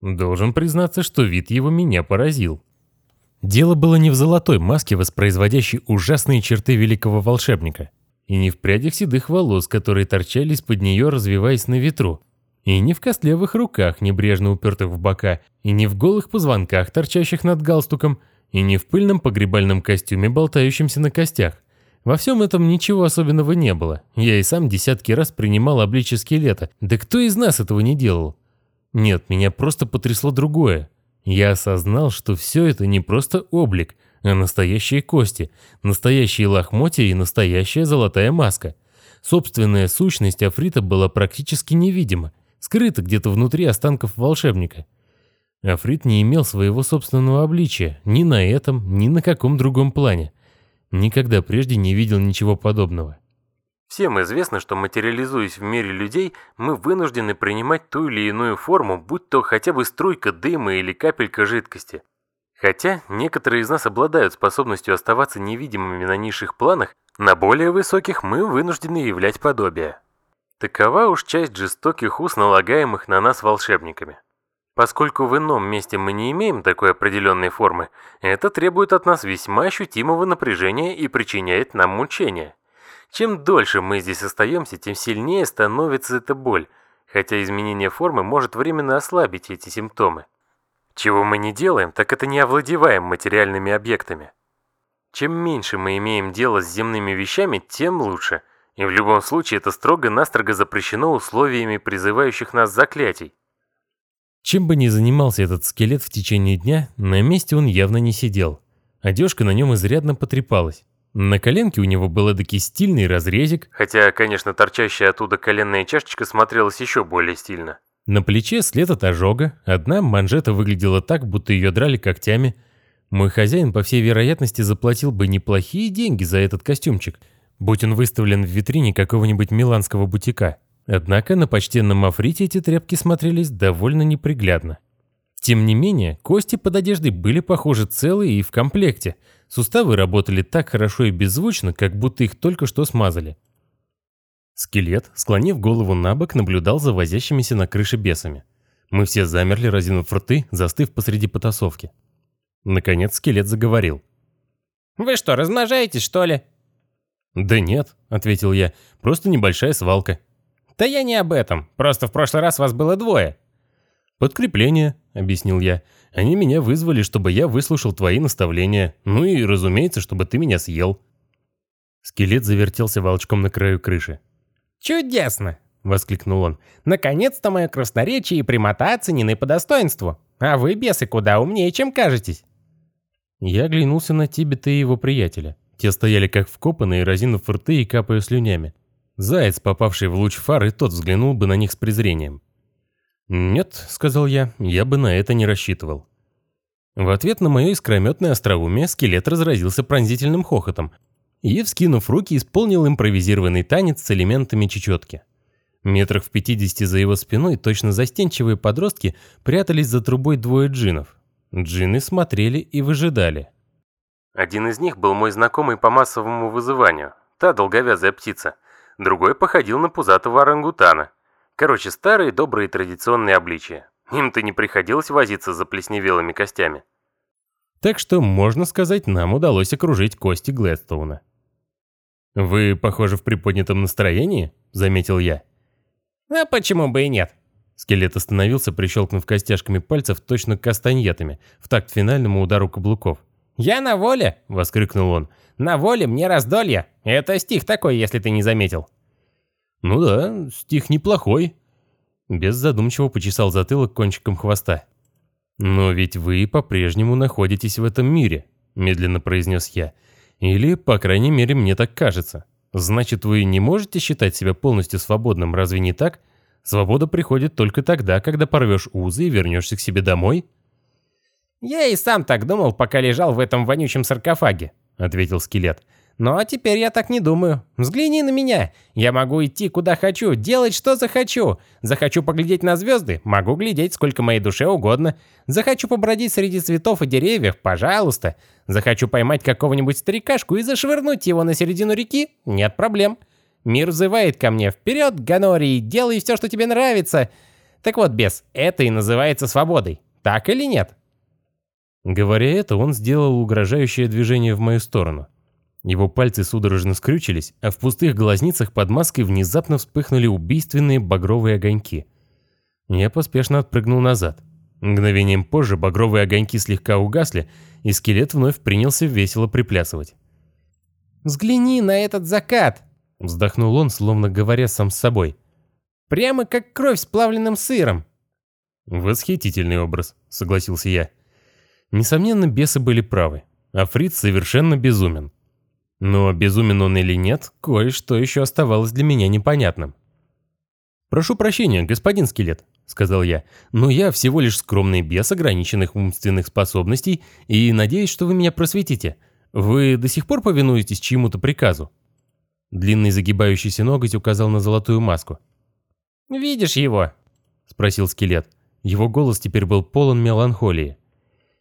Должен признаться, что вид его меня поразил. Дело было не в золотой маске, воспроизводящей ужасные черты великого волшебника, и не в прядях седых волос, которые торчали из-под нее, развиваясь на ветру, и не в костлявых руках, небрежно упертых в бока, и не в голых позвонках, торчащих над галстуком, и не в пыльном погребальном костюме, болтающемся на костях. Во всем этом ничего особенного не было. Я и сам десятки раз принимал обличье скелета. Да кто из нас этого не делал? Нет, меня просто потрясло другое. Я осознал, что все это не просто облик, а настоящие кости, настоящие лохмотья и настоящая золотая маска. Собственная сущность Африта была практически невидима, скрыта где-то внутри останков волшебника. Африт не имел своего собственного обличия ни на этом, ни на каком другом плане. Никогда прежде не видел ничего подобного. Всем известно, что материализуясь в мире людей, мы вынуждены принимать ту или иную форму, будь то хотя бы струйка дыма или капелька жидкости. Хотя некоторые из нас обладают способностью оставаться невидимыми на низших планах, на более высоких мы вынуждены являть подобие. Такова уж часть жестоких уз, налагаемых на нас волшебниками. Поскольку в ином месте мы не имеем такой определенной формы, это требует от нас весьма ощутимого напряжения и причиняет нам мучения. Чем дольше мы здесь остаемся, тем сильнее становится эта боль, хотя изменение формы может временно ослабить эти симптомы. Чего мы не делаем, так это не овладеваем материальными объектами. Чем меньше мы имеем дело с земными вещами, тем лучше. И в любом случае это строго-настрого запрещено условиями призывающих нас заклятий. Чем бы ни занимался этот скелет в течение дня, на месте он явно не сидел. Одежка на нем изрядно потрепалась. На коленке у него был эдакий стильный разрезик, хотя, конечно, торчащая оттуда коленная чашечка смотрелась еще более стильно. На плече след от ожога, одна манжета выглядела так, будто ее драли когтями. Мой хозяин, по всей вероятности, заплатил бы неплохие деньги за этот костюмчик, будь он выставлен в витрине какого-нибудь миланского бутика. Однако на почтенном Африте эти тряпки смотрелись довольно неприглядно. Тем не менее, кости под одеждой были похожи целые и в комплекте. Суставы работали так хорошо и беззвучно, как будто их только что смазали. Скелет, склонив голову на бок, наблюдал за возящимися на крыше бесами. Мы все замерли, разинув рты, застыв посреди потасовки. Наконец скелет заговорил. «Вы что, размножаетесь, что ли?» «Да нет», — ответил я, — «просто небольшая свалка». «Да я не об этом. Просто в прошлый раз вас было двое». «Подкрепление», — объяснил я. «Они меня вызвали, чтобы я выслушал твои наставления. Ну и, разумеется, чтобы ты меня съел». Скелет завертелся волчком на краю крыши. «Чудесно!» — воскликнул он. «Наконец-то мое красноречие и прямота оценены по достоинству. А вы, бесы, куда умнее, чем кажетесь». Я оглянулся на Тибета и его приятеля. Те стояли как вкопанные, разинув рты и капая слюнями. Заяц, попавший в луч фары, тот взглянул бы на них с презрением. «Нет», — сказал я, — «я бы на это не рассчитывал». В ответ на мое искрометное остроумие скелет разразился пронзительным хохотом и, вскинув руки, исполнил импровизированный танец с элементами чечетки. Метрах в пятидесяти за его спиной точно застенчивые подростки прятались за трубой двое джинов. Джины смотрели и выжидали. Один из них был мой знакомый по массовому вызыванию, та долговязая птица — другой походил на пузатого орангутана. Короче, старые добрые традиционные обличия. Им-то не приходилось возиться за плесневелыми костями. Так что, можно сказать, нам удалось окружить кости Глэдстоуна. «Вы, похоже, в приподнятом настроении?» — заметил я. «А почему бы и нет?» Скелет остановился, прищелкнув костяшками пальцев точно кастаньетами, в такт финальному удару каблуков. «Я на воле!» — воскликнул он. «На воле мне раздолье! Это стих такой, если ты не заметил». «Ну да, стих неплохой». Без задумчиво почесал затылок кончиком хвоста. «Но ведь вы по-прежнему находитесь в этом мире», — медленно произнес я. «Или, по крайней мере, мне так кажется. Значит, вы не можете считать себя полностью свободным, разве не так? Свобода приходит только тогда, когда порвешь узы и вернешься к себе домой?» «Я и сам так думал, пока лежал в этом вонючем саркофаге», — ответил скелет. «Ну а теперь я так не думаю. Взгляни на меня. Я могу идти куда хочу, делать что захочу. Захочу поглядеть на звезды, могу глядеть сколько моей душе угодно. Захочу побродить среди цветов и деревьев, пожалуйста. Захочу поймать какого-нибудь старикашку и зашвырнуть его на середину реки, нет проблем. Мир взывает ко мне. Вперед, Ганорий, делай все, что тебе нравится. Так вот, бес, это и называется свободой. Так или нет? Говоря это, он сделал угрожающее движение в мою сторону. Его пальцы судорожно скрючились, а в пустых глазницах под маской внезапно вспыхнули убийственные багровые огоньки. Я поспешно отпрыгнул назад. Мгновением позже багровые огоньки слегка угасли, и скелет вновь принялся весело приплясывать. «Взгляни на этот закат!» Вздохнул он, словно говоря сам с собой. «Прямо как кровь с плавленным сыром!» «Восхитительный образ», — согласился я. Несомненно, бесы были правы, а Фриц совершенно безумен. Но безумен он или нет, кое-что еще оставалось для меня непонятным. «Прошу прощения, господин скелет», — сказал я, «но я всего лишь скромный бес ограниченных умственных способностей и надеюсь, что вы меня просветите. Вы до сих пор повинуетесь чьему-то приказу?» Длинный загибающийся ноготь указал на золотую маску. «Видишь его?» — спросил скелет. Его голос теперь был полон меланхолии.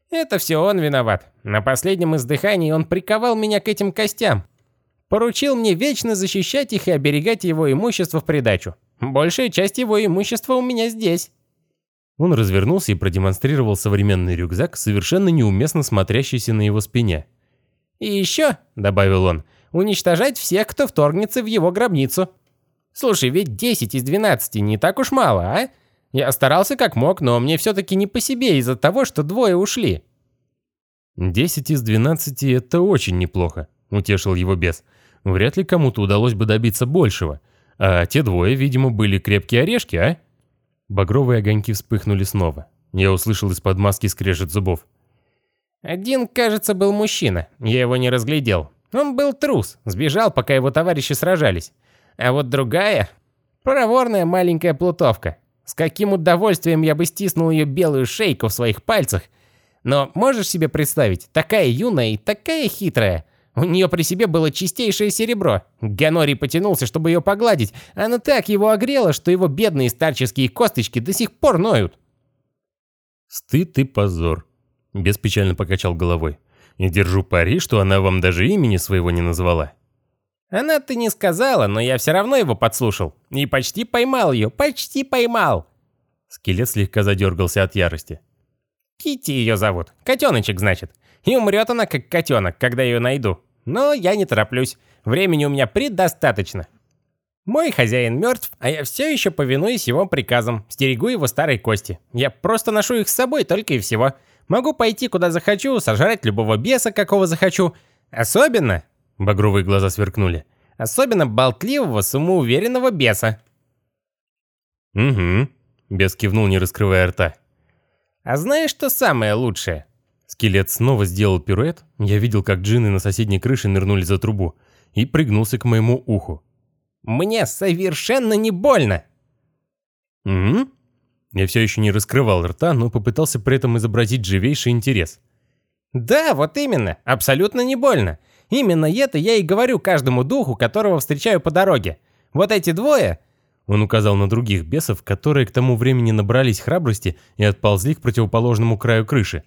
Это все он виноват. На последнем издыхании он приковал меня к этим костям. Поручил мне вечно защищать их и оберегать его имущество в придачу. Большая часть его имущества у меня здесь. Он развернулся и продемонстрировал современный рюкзак, совершенно неуместно смотрящийся на его спине. «И еще», — добавил он, — «уничтожать всех, кто вторгнется в его гробницу». «Слушай, ведь 10 из 12 не так уж мало, а? Я старался как мог, но мне все-таки не по себе из-за того, что двое ушли». «Десять из двенадцати — это очень неплохо», — утешил его бес. «Вряд ли кому-то удалось бы добиться большего. А те двое, видимо, были крепкие орешки, а?» Багровые огоньки вспыхнули снова. Я услышал из-под маски скрежет зубов. «Один, кажется, был мужчина. Я его не разглядел. Он был трус, сбежал, пока его товарищи сражались. А вот другая — проворная маленькая плутовка. С каким удовольствием я бы стиснул ее белую шейку в своих пальцах. Но можешь себе представить, такая юная и такая хитрая. У нее при себе было чистейшее серебро. Ганорий потянулся, чтобы ее погладить. Она так его огрела, что его бедные старческие косточки до сих пор ноют. «Стыд и позор», — беспечально покачал головой. «И держу пари, что она вам даже имени своего не назвала». Она-то не сказала, но я все равно его подслушал. И почти поймал ее, почти поймал. Скелет слегка задергался от ярости. Кити ее зовут. Котеночек, значит. И умрет она, как котенок, когда ее найду. Но я не тороплюсь. Времени у меня предостаточно. Мой хозяин мертв, а я все еще повинуюсь его приказам, стерегу его старой кости. Я просто ношу их с собой только и всего. Могу пойти куда захочу, сожрать любого беса, какого захочу. Особенно, Багровые глаза сверкнули. Особенно болтливого, самоуверенного беса. «Угу», — бес кивнул, не раскрывая рта. «А знаешь, что самое лучшее?» Скелет снова сделал пируэт, я видел, как джинны на соседней крыше нырнули за трубу, и пригнулся к моему уху. «Мне совершенно не больно!» «Угу». Я все еще не раскрывал рта, но попытался при этом изобразить живейший интерес. «Да, вот именно, абсолютно не больно. Именно это я и говорю каждому духу, которого встречаю по дороге. Вот эти двое...» Он указал на других бесов, которые к тому времени набрались храбрости и отползли к противоположному краю крыши.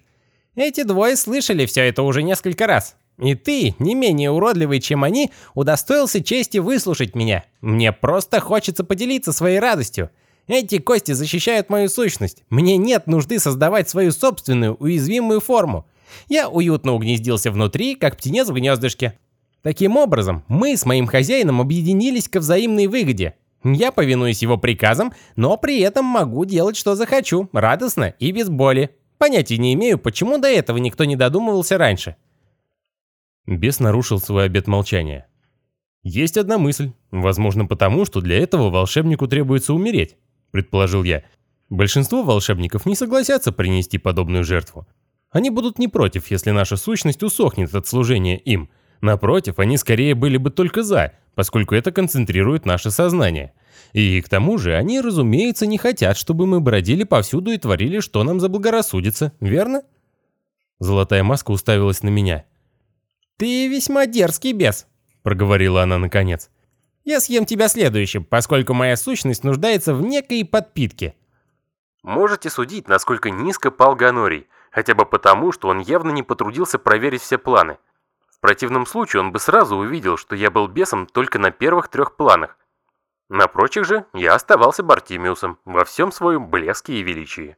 «Эти двое слышали все это уже несколько раз. И ты, не менее уродливый, чем они, удостоился чести выслушать меня. Мне просто хочется поделиться своей радостью. Эти кости защищают мою сущность. Мне нет нужды создавать свою собственную уязвимую форму. Я уютно угнездился внутри, как птенец в гнездышке. Таким образом, мы с моим хозяином объединились ко взаимной выгоде. Я повинуюсь его приказам, но при этом могу делать, что захочу, радостно и без боли. Понятия не имею, почему до этого никто не додумывался раньше. Бес нарушил свой обет молчания. «Есть одна мысль. Возможно, потому, что для этого волшебнику требуется умереть», — предположил я. «Большинство волшебников не согласятся принести подобную жертву. Они будут не против, если наша сущность усохнет от служения им. Напротив, они скорее были бы только за, поскольку это концентрирует наше сознание. И к тому же, они, разумеется, не хотят, чтобы мы бродили повсюду и творили, что нам заблагорассудится, верно? Золотая маска уставилась на меня. «Ты весьма дерзкий бес», — проговорила она наконец. «Я съем тебя следующим, поскольку моя сущность нуждается в некой подпитке». Можете судить, насколько низко пал Ганорий — хотя бы потому, что он явно не потрудился проверить все планы. В противном случае он бы сразу увидел, что я был бесом только на первых трех планах. На прочих же я оставался Бартимиусом во всем своем блеске и величии.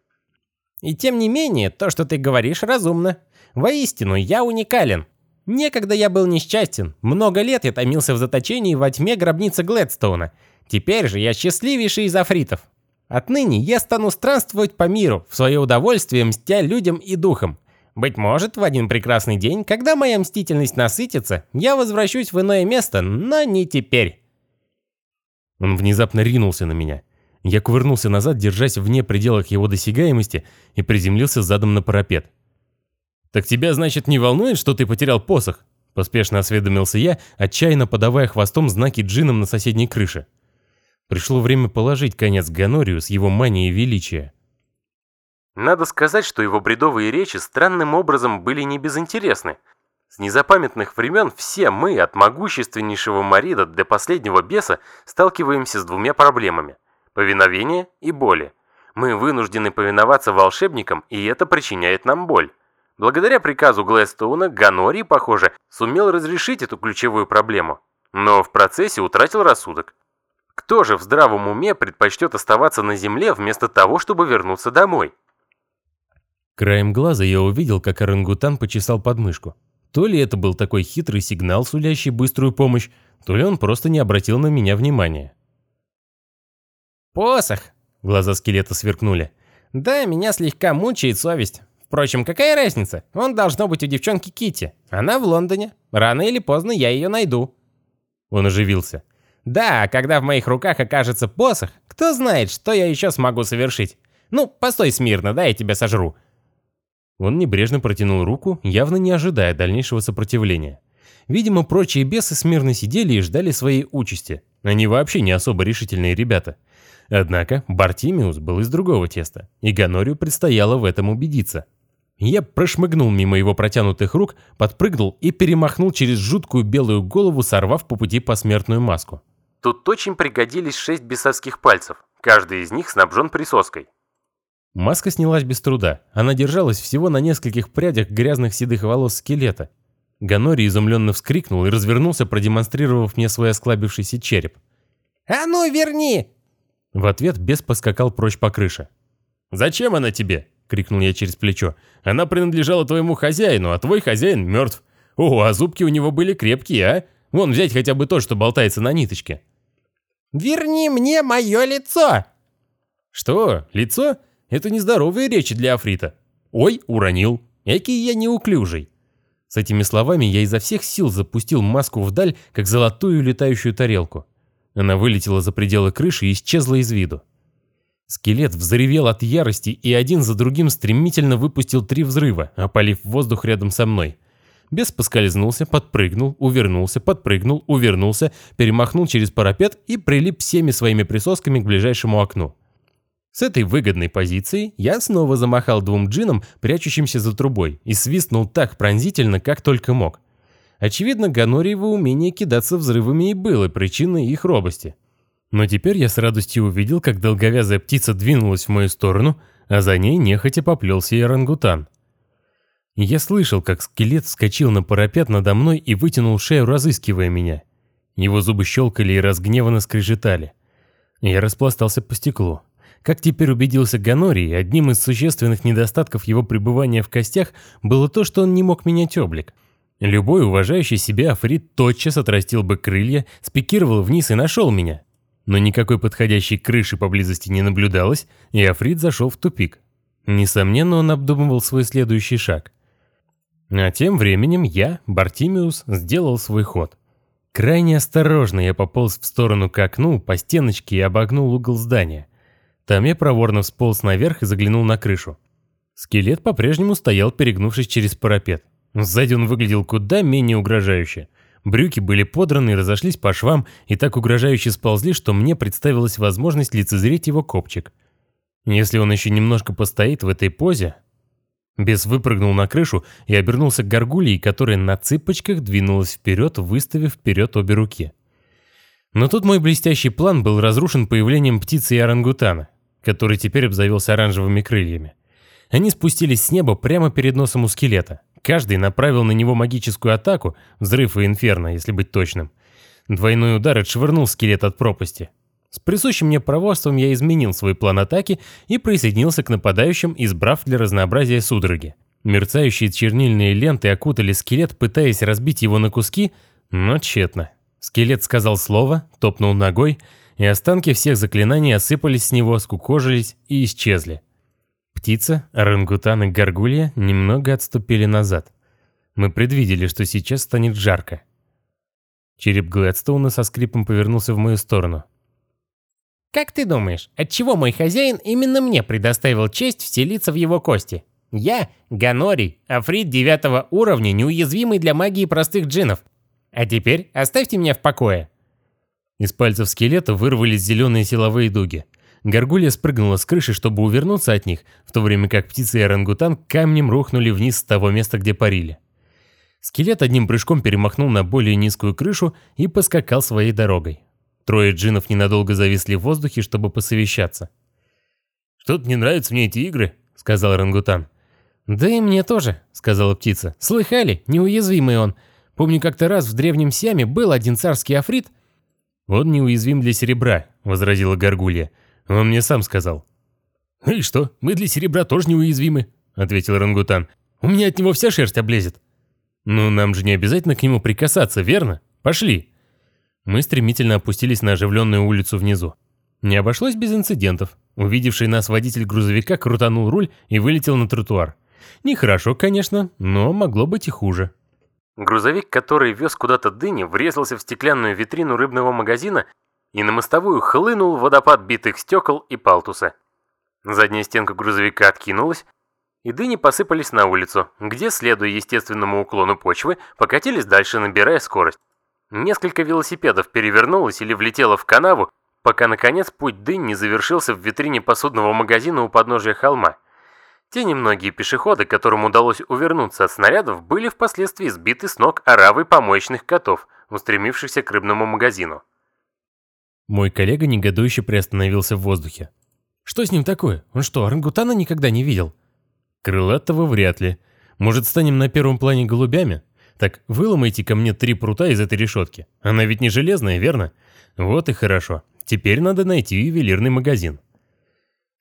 И тем не менее, то, что ты говоришь, разумно. Воистину, я уникален. Некогда я был несчастен. Много лет я томился в заточении во тьме гробницы Глэдстоуна. Теперь же я счастливейший из афритов. Отныне я стану странствовать по миру, в свое удовольствие мстя людям и духам. Быть может, в один прекрасный день, когда моя мстительность насытится, я возвращусь в иное место, но не теперь. Он внезапно ринулся на меня. Я кувырнулся назад, держась вне пределах его досягаемости, и приземлился задом на парапет. «Так тебя, значит, не волнует, что ты потерял посох?» Поспешно осведомился я, отчаянно подавая хвостом знаки джинам на соседней крыше. Пришло время положить конец Ганорию с его манией величия. Надо сказать, что его бредовые речи странным образом были не безинтересны. С незапамятных времен все мы, от могущественнейшего Марида до последнего беса, сталкиваемся с двумя проблемами – повиновение и боли. Мы вынуждены повиноваться волшебникам, и это причиняет нам боль. Благодаря приказу Глэстоуна Ганори, похоже, сумел разрешить эту ключевую проблему, но в процессе утратил рассудок. Кто же в здравом уме предпочтет оставаться на земле вместо того, чтобы вернуться домой? Краем глаза я увидел, как орангутан почесал подмышку. То ли это был такой хитрый сигнал, сулящий быструю помощь, то ли он просто не обратил на меня внимания. «Посох!» — глаза скелета сверкнули. «Да, меня слегка мучает совесть. Впрочем, какая разница? Он должно быть у девчонки Кити. Она в Лондоне. Рано или поздно я ее найду». Он оживился. «Да, когда в моих руках окажется посох, кто знает, что я еще смогу совершить. Ну, постой смирно, да, я тебя сожру. Он небрежно протянул руку, явно не ожидая дальнейшего сопротивления. Видимо, прочие бесы смирно сидели и ждали своей участи. Они вообще не особо решительные ребята. Однако Бартимиус был из другого теста, и Ганорию предстояло в этом убедиться. Я прошмыгнул мимо его протянутых рук, подпрыгнул и перемахнул через жуткую белую голову, сорвав по пути посмертную маску. Тут очень пригодились шесть бесовских пальцев, каждый из них снабжен присоской. Маска снялась без труда. Она держалась всего на нескольких прядях грязных седых волос скелета. Ганори изумленно вскрикнул и развернулся, продемонстрировав мне свой осклабившийся череп. «А ну, верни!» В ответ бес поскакал прочь по крыше. «Зачем она тебе?» — крикнул я через плечо. «Она принадлежала твоему хозяину, а твой хозяин мертв. О, а зубки у него были крепкие, а? Вон, взять хотя бы то, что болтается на ниточке». «Верни мне мое лицо!» «Что, лицо?» Это нездоровые речи для Африта. Ой, уронил. Экий я неуклюжий. С этими словами я изо всех сил запустил маску вдаль, как золотую летающую тарелку. Она вылетела за пределы крыши и исчезла из виду. Скелет взревел от ярости и один за другим стремительно выпустил три взрыва, опалив воздух рядом со мной. Бес поскользнулся, подпрыгнул, увернулся, подпрыгнул, увернулся, перемахнул через парапет и прилип всеми своими присосками к ближайшему окну. С этой выгодной позиции я снова замахал двум джинам, прячущимся за трубой, и свистнул так пронзительно, как только мог. Очевидно, Ганориево умение кидаться взрывами и было причиной их робости. Но теперь я с радостью увидел, как долговязая птица двинулась в мою сторону, а за ней нехотя поплелся и орангутан. Я слышал, как скелет вскочил на парапет надо мной и вытянул шею, разыскивая меня. Его зубы щелкали и разгневанно скрежетали. Я распластался по стеклу. Как теперь убедился Ганорий, одним из существенных недостатков его пребывания в костях было то, что он не мог менять облик. Любой уважающий себя Африт тотчас отрастил бы крылья, спикировал вниз и нашел меня. Но никакой подходящей крыши поблизости не наблюдалось, и Африт зашел в тупик. Несомненно, он обдумывал свой следующий шаг. А тем временем я, Бартимиус, сделал свой ход. Крайне осторожно я пополз в сторону к окну, по стеночке и обогнул угол здания. Там я проворно всполз наверх и заглянул на крышу. Скелет по-прежнему стоял, перегнувшись через парапет. Сзади он выглядел куда менее угрожающе. Брюки были подраны и разошлись по швам, и так угрожающе сползли, что мне представилась возможность лицезреть его копчик. Если он еще немножко постоит в этой позе... Бес выпрыгнул на крышу и обернулся к горгулии, которая на цыпочках двинулась вперед, выставив вперед обе руки. Но тут мой блестящий план был разрушен появлением птицы и орангутана который теперь обзавелся оранжевыми крыльями. Они спустились с неба прямо перед носом у скелета. Каждый направил на него магическую атаку, взрыв и инферно, если быть точным. Двойной удар отшвырнул скелет от пропасти. С присущим мне проворством я изменил свой план атаки и присоединился к нападающим, избрав для разнообразия судороги. Мерцающие чернильные ленты окутали скелет, пытаясь разбить его на куски, но тщетно. Скелет сказал слово, топнул ногой, и останки всех заклинаний осыпались с него, скукожились и исчезли. Птица, орангутан и горгулья немного отступили назад. Мы предвидели, что сейчас станет жарко. Череп Глэдстоуна со скрипом повернулся в мою сторону. «Как ты думаешь, отчего мой хозяин именно мне предоставил честь вселиться в его кости? Я — Ганорий, африт девятого уровня, неуязвимый для магии простых джинов. А теперь оставьте меня в покое». Из пальцев скелета вырвались зеленые силовые дуги. Горгулья спрыгнула с крыши, чтобы увернуться от них, в то время как птицы и орангутан камнем рухнули вниз с того места, где парили. Скелет одним прыжком перемахнул на более низкую крышу и поскакал своей дорогой. Трое джинов ненадолго зависли в воздухе, чтобы посовещаться. «Что-то не нравятся мне эти игры», — сказал орангутан. «Да и мне тоже», — сказала птица. «Слыхали? Неуязвимый он. Помню, как-то раз в Древнем Сиаме был один царский африт». «Он неуязвим для серебра», — возразила Горгулья. Он мне сам сказал. «И что, мы для серебра тоже неуязвимы», — ответил Рангутан. «У меня от него вся шерсть облезет». «Ну, нам же не обязательно к нему прикасаться, верно? Пошли». Мы стремительно опустились на оживленную улицу внизу. Не обошлось без инцидентов. Увидевший нас водитель грузовика крутанул руль и вылетел на тротуар. Нехорошо, конечно, но могло быть и хуже. Грузовик, который вез куда-то дыни, врезался в стеклянную витрину рыбного магазина и на мостовую хлынул водопад битых стекол и палтуса. Задняя стенка грузовика откинулась, и дыни посыпались на улицу, где, следуя естественному уклону почвы, покатились дальше, набирая скорость. Несколько велосипедов перевернулось или влетело в канаву, пока, наконец, путь дынь не завершился в витрине посудного магазина у подножия холма. Те немногие пешеходы, которым удалось увернуться от снарядов, были впоследствии сбиты с ног оравой помоечных котов, устремившихся к рыбному магазину. Мой коллега негодующе приостановился в воздухе. «Что с ним такое? Он что, орангутана никогда не видел?» «Крылатого вряд ли. Может, станем на первом плане голубями? Так, выломайте ко мне три прута из этой решетки. Она ведь не железная, верно? Вот и хорошо. Теперь надо найти ювелирный магазин».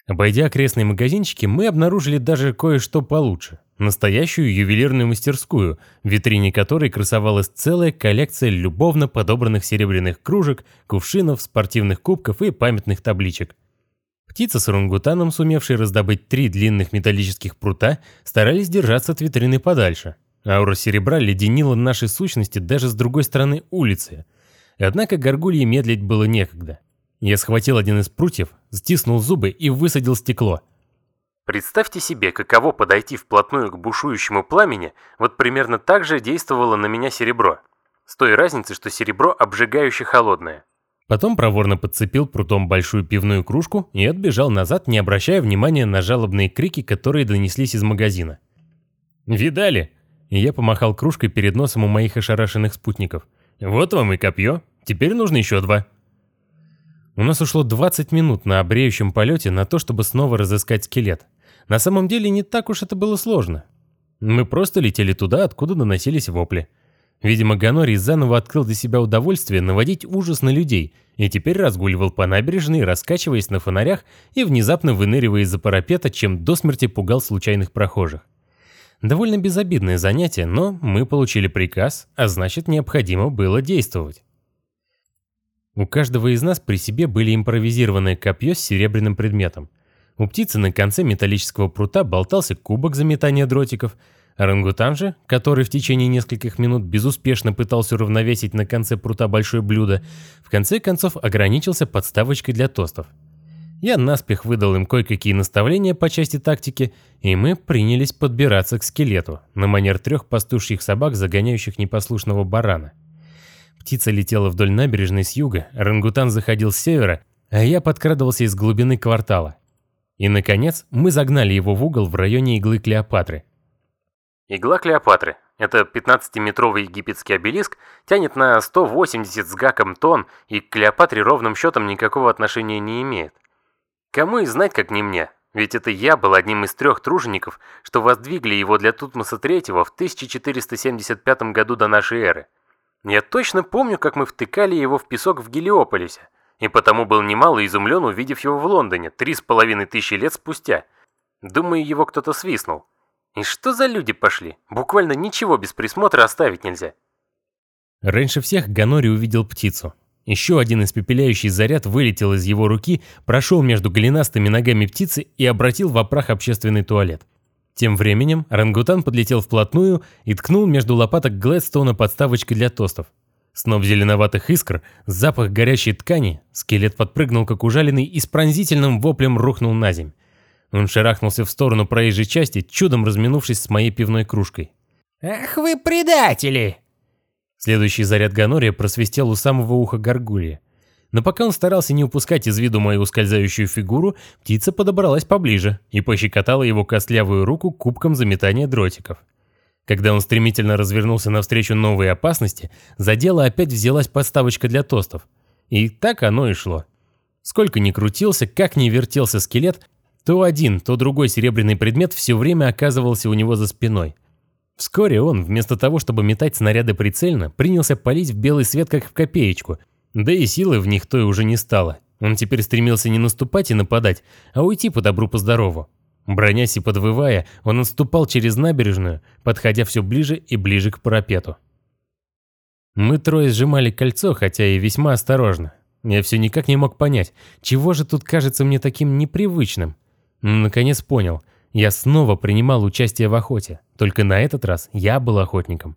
Обойдя окрестные магазинчики, мы обнаружили даже кое-что получше. Настоящую ювелирную мастерскую, в витрине которой красовалась целая коллекция любовно подобранных серебряных кружек, кувшинов, спортивных кубков и памятных табличек. Птица с орангутаном, сумевшие раздобыть три длинных металлических прута, старались держаться от витрины подальше. Аура серебра леденила наши сущности даже с другой стороны улицы. Однако горгулье медлить было некогда. Я схватил один из прутьев, стиснул зубы и высадил стекло – Представьте себе, каково подойти вплотную к бушующему пламени, вот примерно так же действовало на меня серебро. С той разницей, что серебро обжигающе холодное. Потом проворно подцепил прутом большую пивную кружку и отбежал назад, не обращая внимания на жалобные крики, которые донеслись из магазина. «Видали?» И я помахал кружкой перед носом у моих ошарашенных спутников. «Вот вам и копье. Теперь нужно еще два». У нас ушло 20 минут на обреющем полете на то, чтобы снова разыскать скелет. На самом деле не так уж это было сложно. Мы просто летели туда, откуда доносились вопли. Видимо, Ганорий заново открыл для себя удовольствие наводить ужас на людей и теперь разгуливал по набережной, раскачиваясь на фонарях и внезапно выныривая из-за парапета, чем до смерти пугал случайных прохожих. Довольно безобидное занятие, но мы получили приказ, а значит необходимо было действовать. У каждого из нас при себе были импровизированное копье с серебряным предметом. У птицы на конце металлического прута болтался кубок за метание дротиков. Орангутан же, который в течение нескольких минут безуспешно пытался уравновесить на конце прута большое блюдо, в конце концов ограничился подставочкой для тостов. Я наспех выдал им кое-какие наставления по части тактики, и мы принялись подбираться к скелету, на манер трех пастушьих собак, загоняющих непослушного барана. Птица летела вдоль набережной с юга, орангутан заходил с севера, а я подкрадывался из глубины квартала. И, наконец, мы загнали его в угол в районе иглы Клеопатры. Игла Клеопатры – это 15-метровый египетский обелиск, тянет на 180 с гаком тонн и к Клеопатре ровным счетом никакого отношения не имеет. Кому и знать, как не мне, ведь это я был одним из трех тружеников, что воздвигли его для Тутмоса III в 1475 году до нашей эры. Я точно помню, как мы втыкали его в песок в Гелиополисе. и потому был немало изумлен, увидев его в Лондоне три с половиной тысячи лет спустя. Думаю, его кто-то свистнул. И что за люди пошли? Буквально ничего без присмотра оставить нельзя. Раньше всех Ганори увидел птицу. Еще один испепеляющий заряд вылетел из его руки, прошел между голенастыми ногами птицы и обратил в опрах общественный туалет. Тем временем орангутан подлетел вплотную и ткнул между лопаток Глэдстоуна подставочкой для тостов. Сноп зеленоватых искр, запах горячей ткани, скелет подпрыгнул как ужаленный и с пронзительным воплем рухнул на земь. Он шарахнулся в сторону проезжей части, чудом разминувшись с моей пивной кружкой. «Ах вы предатели!» Следующий заряд Ганория просвистел у самого уха горгулья. Но пока он старался не упускать из виду мою ускользающую фигуру, птица подобралась поближе и пощекотала его костлявую руку кубком заметания дротиков. Когда он стремительно развернулся навстречу новой опасности, за дело опять взялась подставочка для тостов. И так оно и шло. Сколько ни крутился, как ни вертелся скелет, то один, то другой серебряный предмет все время оказывался у него за спиной. Вскоре он, вместо того, чтобы метать снаряды прицельно, принялся палить в белый свет как в копеечку, да и силы в них той уже не стало. Он теперь стремился не наступать и нападать, а уйти по добру по здорову. Бронясь и подвывая, он наступал через набережную, подходя все ближе и ближе к парапету. Мы трое сжимали кольцо, хотя и весьма осторожно. Я все никак не мог понять, чего же тут кажется мне таким непривычным. Наконец понял, я снова принимал участие в охоте, только на этот раз я был охотником.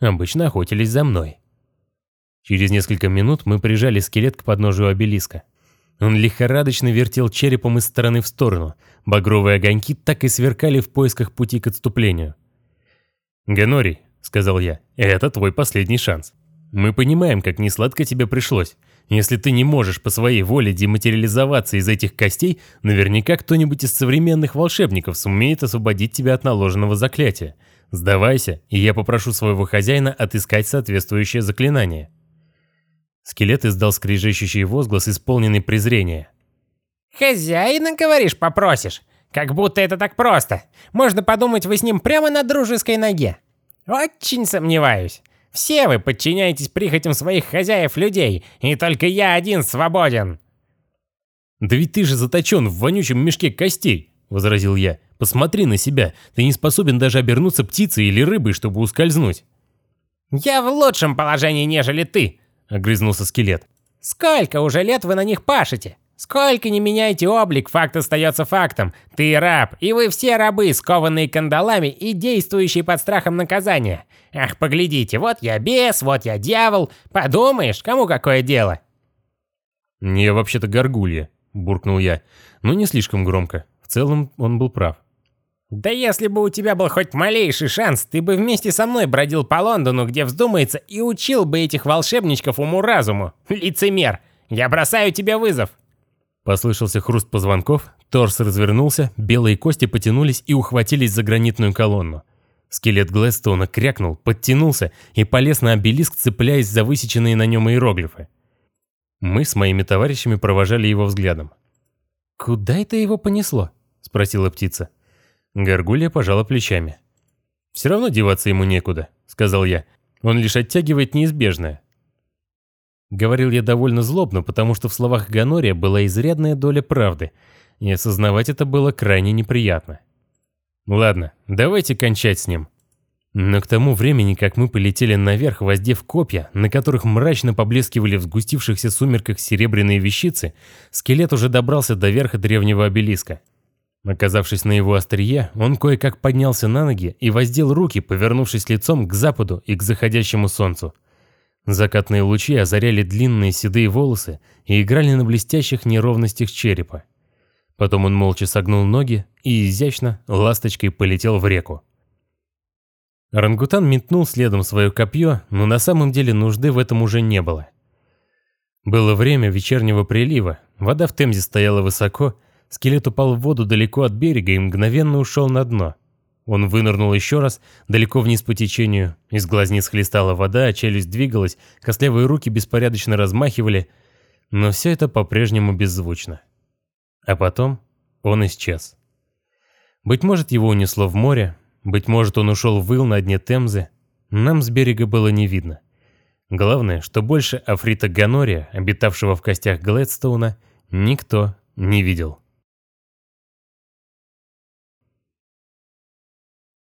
Обычно охотились за мной. Через несколько минут мы прижали скелет к подножию обелиска. Он лихорадочно вертел черепом из стороны в сторону. Багровые огоньки так и сверкали в поисках пути к отступлению. «Ганорий», — сказал я, — «это твой последний шанс. Мы понимаем, как несладко тебе пришлось. Если ты не можешь по своей воле дематериализоваться из этих костей, наверняка кто-нибудь из современных волшебников сумеет освободить тебя от наложенного заклятия. Сдавайся, и я попрошу своего хозяина отыскать соответствующее заклинание». Скелет издал скрежещущий возглас, исполненный презрения. «Хозяина, говоришь, попросишь? Как будто это так просто. Можно подумать, вы с ним прямо на дружеской ноге. Очень сомневаюсь. Все вы подчиняетесь прихотям своих хозяев-людей, и только я один свободен». «Да ведь ты же заточен в вонючем мешке костей», — возразил я. «Посмотри на себя. Ты не способен даже обернуться птицей или рыбой, чтобы ускользнуть». «Я в лучшем положении, нежели ты», — огрызнулся скелет. «Сколько уже лет вы на них пашете? Сколько не меняете облик, факт остается фактом. Ты раб, и вы все рабы, скованные кандалами и действующие под страхом наказания. Ах, поглядите, вот я бес, вот я дьявол. Подумаешь, кому какое дело? «Не, вообще-то горгулья», — буркнул я. Но не слишком громко. В целом он был прав. Да если бы у тебя был хоть малейший шанс, ты бы вместе со мной бродил по Лондону, где вздумается, и учил бы этих волшебничков уму-разуму. Лицемер! Я бросаю тебе вызов. Послышался хруст позвонков, торс развернулся, белые кости потянулись и ухватились за гранитную колонну. Скелет Глэстона крякнул, подтянулся и полез на обелиск, цепляясь за высеченные на нем иероглифы. Мы с моими товарищами провожали его взглядом. «Куда это его понесло?» — спросила птица. Горгулья пожала плечами. «Все равно деваться ему некуда», — сказал я. «Он лишь оттягивает неизбежное. Говорил я довольно злобно, потому что в словах Ганория была изрядная доля правды, и осознавать это было крайне неприятно. Ладно, давайте кончать с ним. Но к тому времени, как мы полетели наверх, воздев копья, на которых мрачно поблескивали в сгустившихся сумерках серебряные вещицы, скелет уже добрался до верха древнего обелиска. Оказавшись на его острие, он кое-как поднялся на ноги и воздел руки, повернувшись лицом к западу и к заходящему солнцу. Закатные лучи озаряли длинные седые волосы и играли на блестящих неровностях черепа. Потом он молча согнул ноги и изящно, ласточкой полетел в реку. Рангутан метнул следом свое копье, но на самом деле нужды в этом уже не было. Было время вечернего прилива, вода в Темзе стояла высоко, скелет упал в воду далеко от берега и мгновенно ушел на дно. Он вынырнул еще раз, далеко вниз по течению. Из глазниц хлестала вода, а челюсть двигалась, костлявые руки беспорядочно размахивали. Но все это по-прежнему беззвучно. А потом он исчез. Быть может, его унесло в море, быть может, он ушел в ил на дне Темзы. Нам с берега было не видно. Главное, что больше Африта Ганория, обитавшего в костях Глэдстоуна, никто не видел.